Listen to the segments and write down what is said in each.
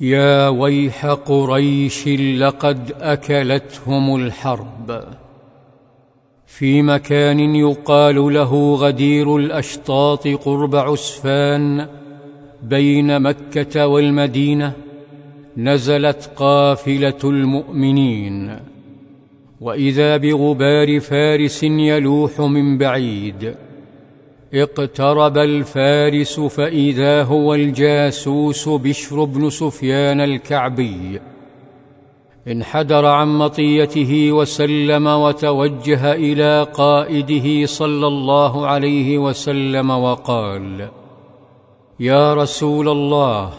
يا ويح قريش لقد أكلتهم الحرب. في مكان يقال له غدير الأشطاط قرب عسفان بين مكة والمدينة نزلت قافلة المؤمنين. وإذا بغبار فارس يلوح من بعيد اقترب الفارس فإذا هو الجاسوس بشر بن سفيان الكعبي. انحدر عن مطيته وسلم وتوجه إلى قائده صلى الله عليه وسلم وقال يا رسول الله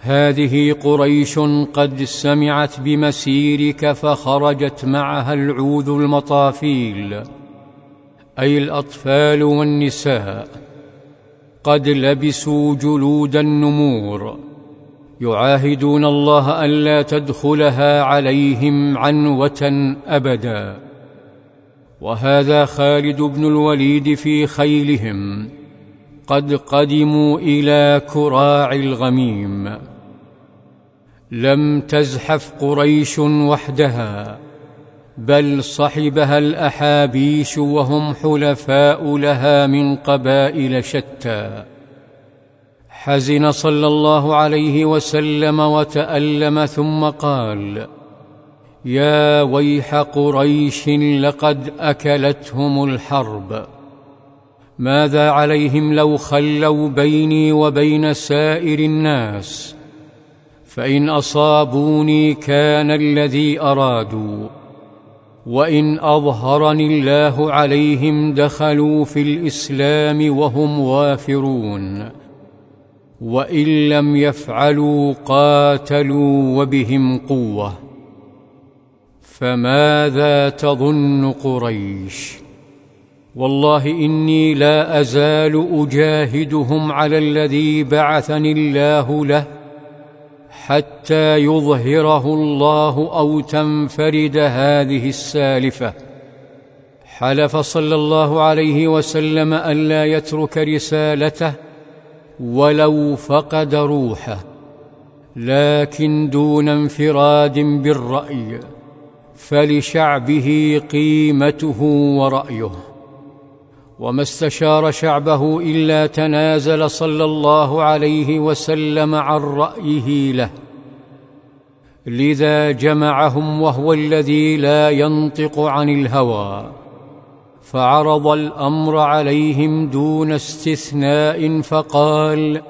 هذه قريش قد سمعت بمسيرك فخرجت معها العوذ المطافيل. أي الأطفال والنساء قد لبسوا جلود النمور يعاهدون الله الا تدخلها عليهم عنوة أبدا. وهذا خالد بن الوليد في خيلهم قد قدموا إلى كراع الغميم. لم تزحف قريش وحدها بل صحبها الأحابيش وهم حلفاء لها من قبائل شتى. حزن صلى الله عليه وسلم وتألم ثم قال يا ويح قريش لقد أكلتهم الحرب. ماذا عليهم لو خلوا بيني وبين سائر الناس؟ فإن أصابوني كان الذي أرادوا. وإن أظهرني الله عليهم دخلوا في الإسلام وهم وافرون وإن لم يفعلوا قاتلوا وبهم قوة فماذا تظن قريش؟ والله إني لا أزال أجاهدهم على الذي بعثني الله له حتى يظهره الله أو تنفرد هذه السالفة. حلف صلى الله عليه وسلم الا يترك رسالته ولو فقد روحه لكن دون انفراد بالرأي فلشعبه قيمته ورأيه. وما استشار شعبه إلا تنازل صلى الله عليه وسلم عن رأيه له. لذا جمعهم وهو الذي لا ينطق عن الهوى. فعرض الأمر عليهم دون استثناء فقال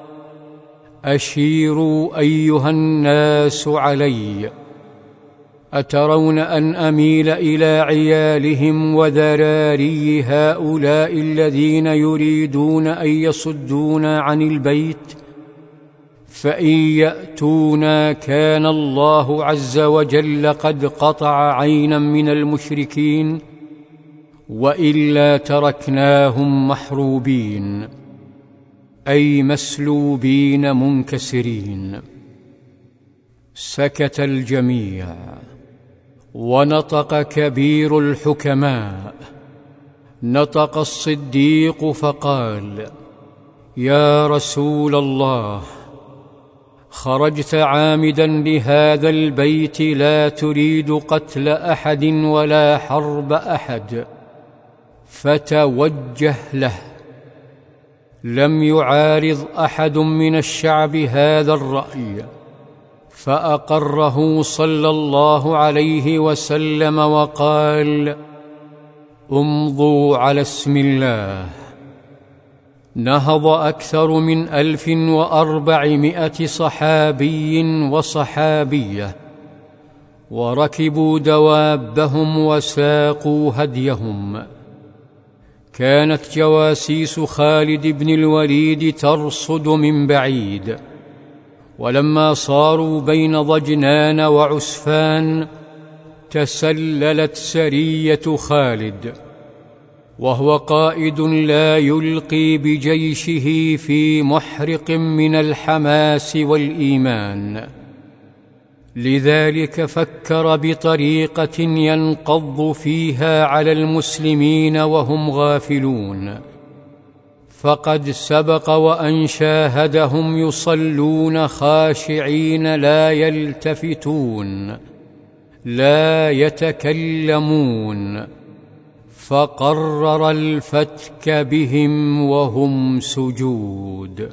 أشيروا أيها الناس عليّ. أترون أن أميل إلى عيالهم وذراري هؤلاء الذين يريدون أن يصدونا عن البيت؟ فإن يأتونا كان الله عز وجل قد قطع عينا من المشركين وإلا تركناهم محروبين أي مسلوبين منكسرين. سكت الجميع ونطق كبير الحكماء. نطق الصديق فقال يا رسول الله خرجت عامدا لهذا البيت لا تريد قتل أحد ولا حرب أحد فتوجه له. لم يعارض أحد من الشعب هذا الرأي. فأقره صلى الله عليه وسلم وقال امضوا على اسم الله. نهض أكثر من ألف وأربعمائة صحابي وصحابية وركبوا دوابهم وساقوا هديهم. كانت جواسيس خالد بن الوليد ترصد من بعيد. ولما صاروا بين ضجنان وعسفان تسللت سرية خالد وهو قائد لا يلقي بجيشه في محرق من الحماس والإيمان. لذلك فكر بطريقة ينقض فيها على المسلمين وهم غافلون. فقد سبق وأن شاهدهم يصلون خاشعين لا يلتفتون لا يتكلمون. فقرر الفتك بهم وهم سجود.